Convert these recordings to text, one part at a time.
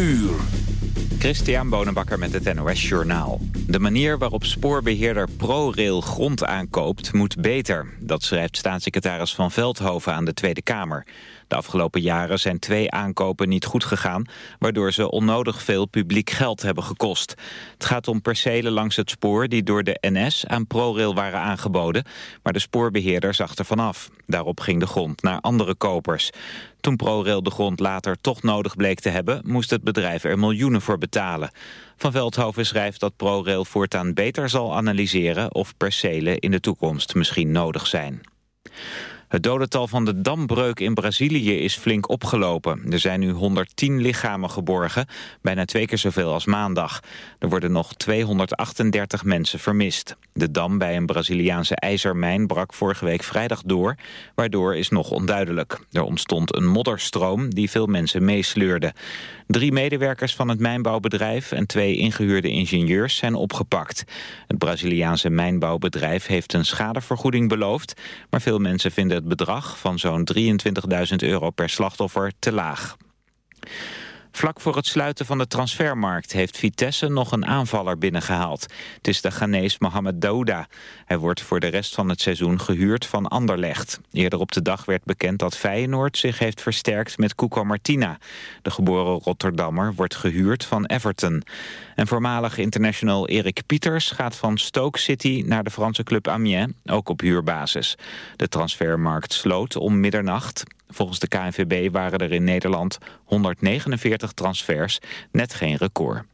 uur. Christian Bonenbakker met het NOS Journaal. De manier waarop spoorbeheerder ProRail grond aankoopt moet beter. Dat schrijft staatssecretaris Van Veldhoven aan de Tweede Kamer. De afgelopen jaren zijn twee aankopen niet goed gegaan... waardoor ze onnodig veel publiek geld hebben gekost. Het gaat om percelen langs het spoor die door de NS aan ProRail waren aangeboden... maar de spoorbeheerder zag er vanaf. Daarop ging de grond naar andere kopers. Toen ProRail de grond later toch nodig bleek te hebben... moest het bedrijf er miljoenen voor betalen. Van Veldhoven schrijft dat ProRail voortaan beter zal analyseren... of percelen in de toekomst misschien nodig zijn. Het dodental van de dambreuk in Brazilië is flink opgelopen. Er zijn nu 110 lichamen geborgen, bijna twee keer zoveel als maandag. Er worden nog 238 mensen vermist. De dam bij een Braziliaanse ijzermijn brak vorige week vrijdag door, waardoor is nog onduidelijk. Er ontstond een modderstroom die veel mensen meesleurde. Drie medewerkers van het mijnbouwbedrijf en twee ingehuurde ingenieurs zijn opgepakt. Het Braziliaanse mijnbouwbedrijf heeft een schadevergoeding beloofd, maar veel mensen vinden het bedrag van zo'n 23.000 euro per slachtoffer te laag. Vlak voor het sluiten van de transfermarkt heeft Vitesse nog een aanvaller binnengehaald. Het is de Ghanese Mohamed Daouda. Hij wordt voor de rest van het seizoen gehuurd van Anderlecht. Eerder op de dag werd bekend dat Feyenoord zich heeft versterkt met Cuco Martina. De geboren Rotterdammer wordt gehuurd van Everton. En voormalig international Erik Pieters gaat van Stoke City naar de Franse club Amiens, ook op huurbasis. De transfermarkt sloot om middernacht. Volgens de KNVB waren er in Nederland 149 transfers, net geen record.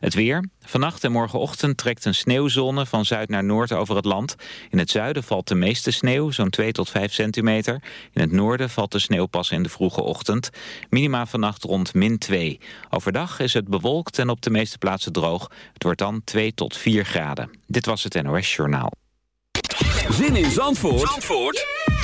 Het weer. Vannacht en morgenochtend trekt een sneeuwzone van zuid naar noord over het land. In het zuiden valt de meeste sneeuw, zo'n 2 tot 5 centimeter. In het noorden valt de sneeuw pas in de vroege ochtend. Minima vannacht rond min 2. Overdag is het bewolkt en op de meeste plaatsen droog. Het wordt dan 2 tot 4 graden. Dit was het NOS Journaal. Zin in Zandvoort, Zandvoort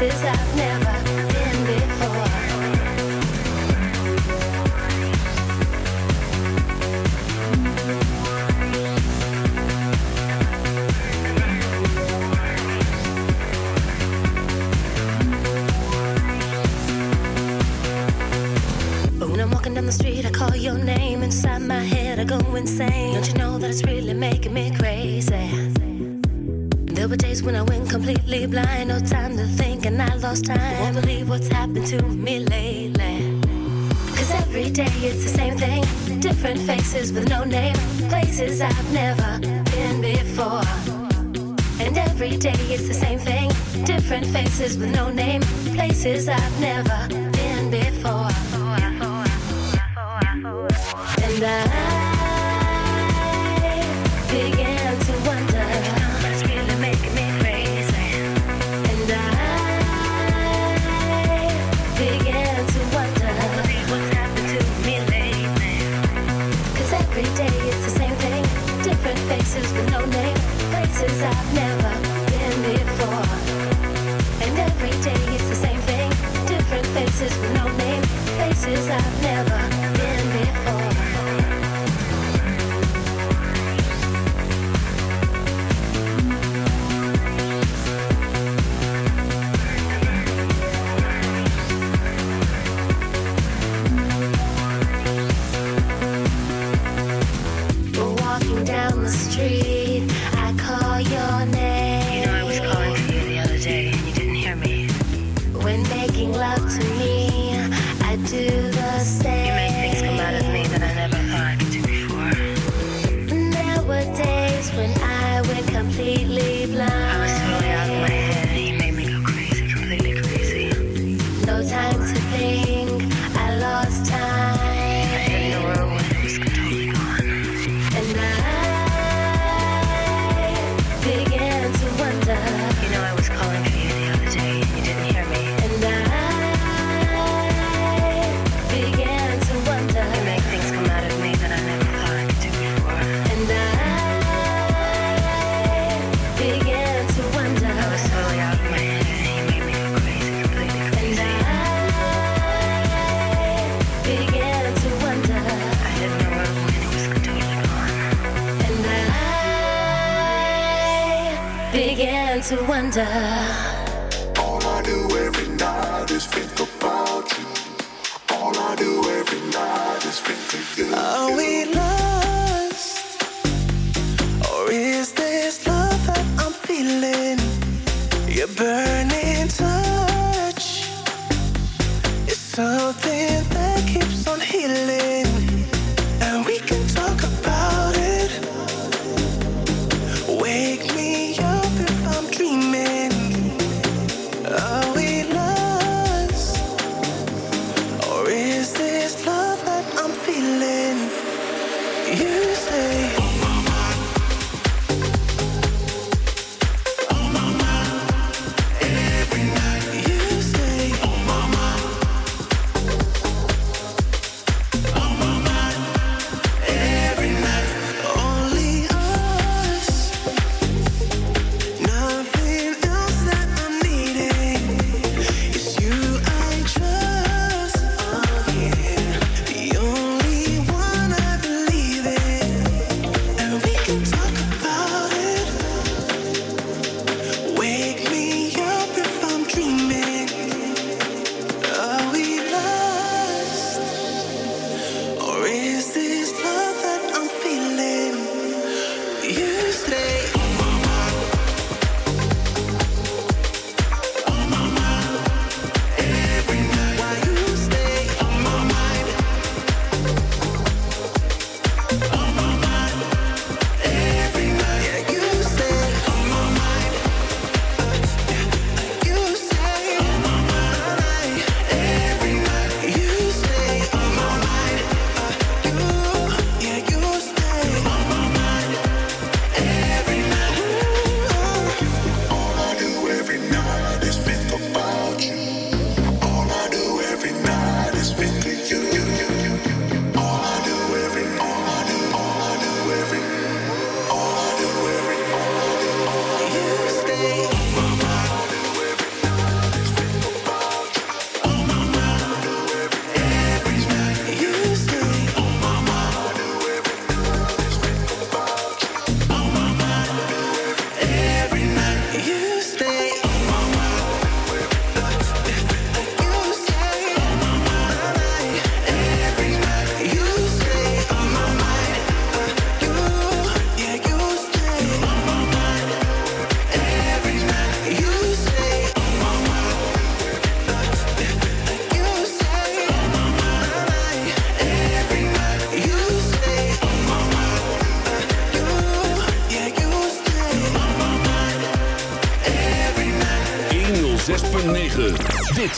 I've never been before. Down the street, I call your name. Inside my head, I go insane. Don't you know that it's really making me? There were days when I went completely blind. No time to think, and I lost time. Won't believe what's happened to me lately. Cause every day it's the same thing. Different faces with no name. Places I've never been before. And every day it's the same thing. Different faces with no name. Places I've never been before. Places I've never to wonder.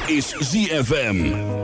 Is ZFM.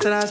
atrás.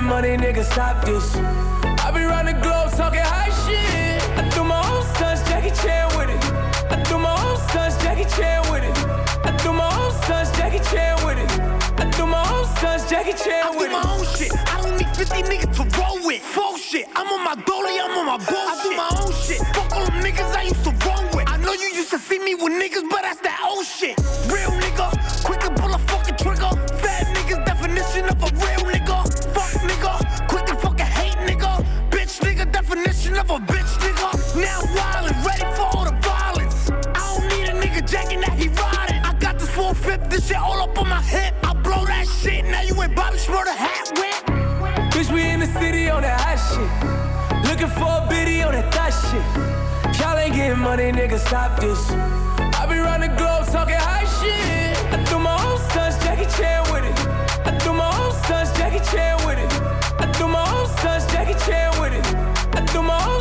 getting money, nigga, stop this. I be round the globe talking high shit. I do my own stunts, Jackie Chan with it. I do my own stunts, Jackie Chan with it. I do my own stunts, Jackie Chan with it. I do my own stunts, Jackie Chan with it. I do my own shit. I don't need 50 niggas to roll with. Full shit. I'm on my dolly, I'm on my bullshit. I do my own shit. Fuck all them niggas I used looking for a video that that shit. Y'all ain't getting money, nigga, stop this. I be round the globe talking high shit. I threw my own son's Jackie Chan with it. I threw my own son's Jackie Chan with it. I threw my own son's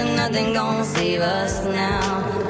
and nothing gonna save us now.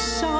Promise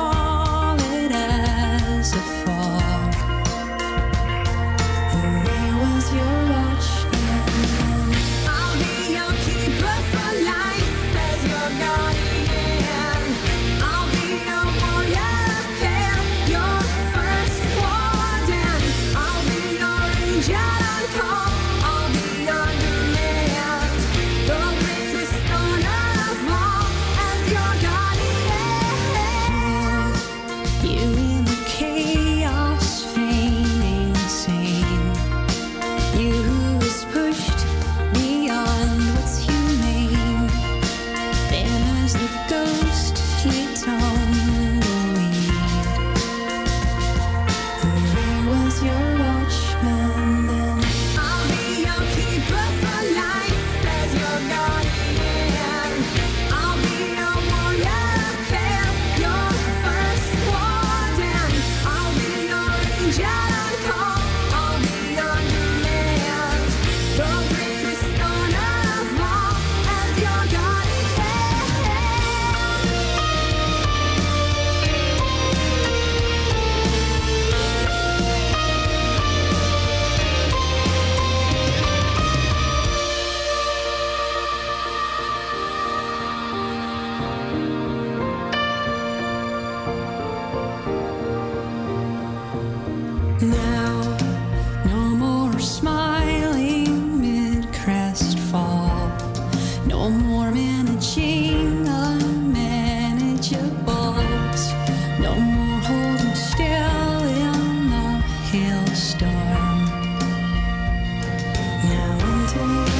Now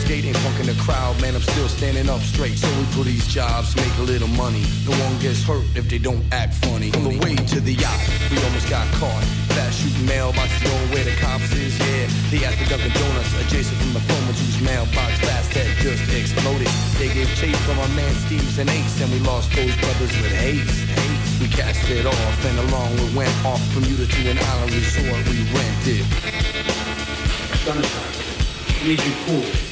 Gate, ain't punking the crowd, man. I'm still standing up straight. So we pull these jobs, make a little money. No one gets hurt if they don't act funny. On the way to the yacht, we almost got caught. Fast shooting mailboxes, knowing where the cops is, yeah. They at the Dunkin' Donuts, adjacent from the phone, whose mailbox fast had just exploded. They gave chase from our man Steve's and Ace, and we lost those brothers with haste. haste. We cast it off, and along we went off Bermuda to an island resort we rented. Sunshine, need you cool.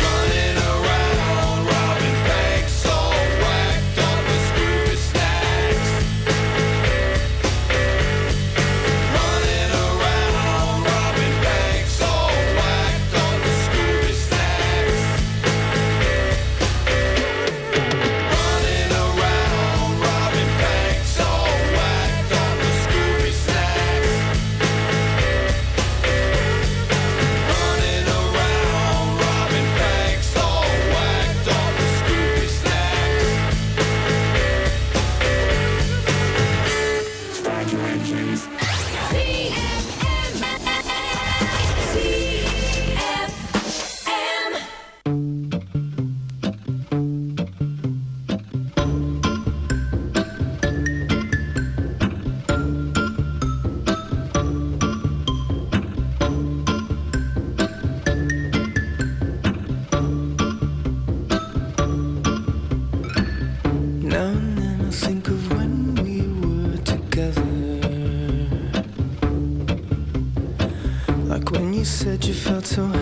So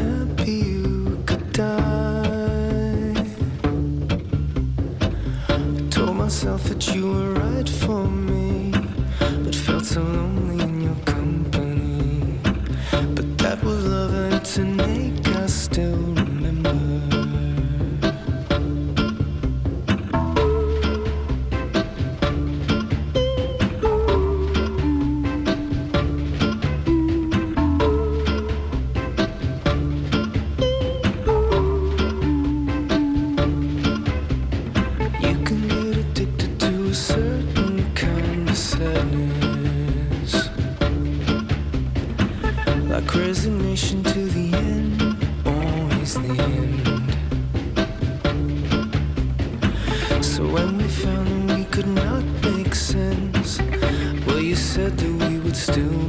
So when we found that we could not make sense, well, you said that we would still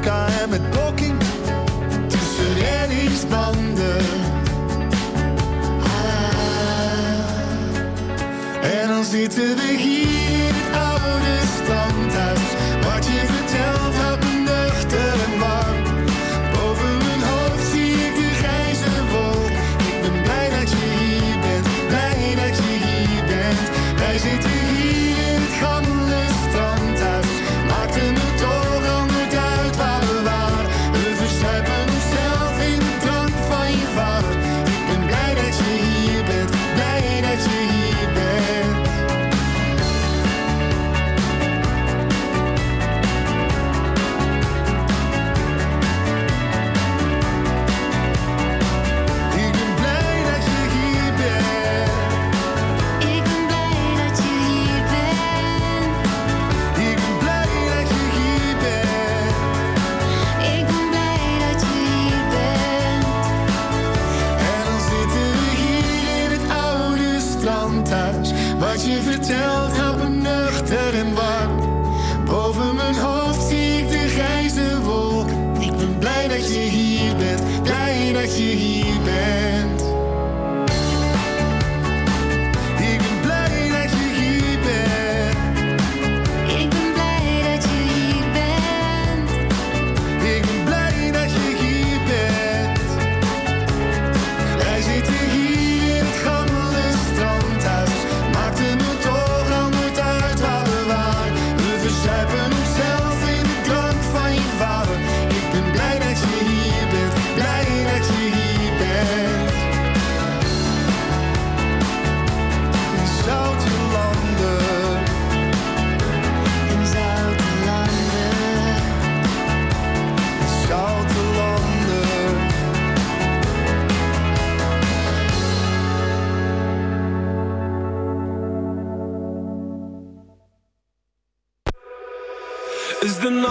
KM met blokking tussen reddingsbanden. Ah, en dan zitten we hier, het oude standaard.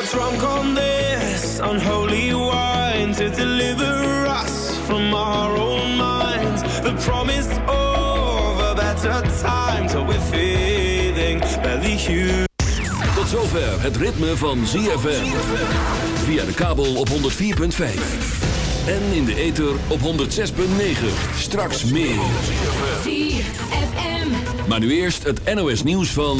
got drunk on this unholy wine to deliver us from our own minds. The promise of a better time till we're feeling barely human. Tot zover het ritme van ZFM. Via de kabel op 104.5. En in de ether op 106.9. Straks meer. ZFM. Maar nu eerst het NOS nieuws van...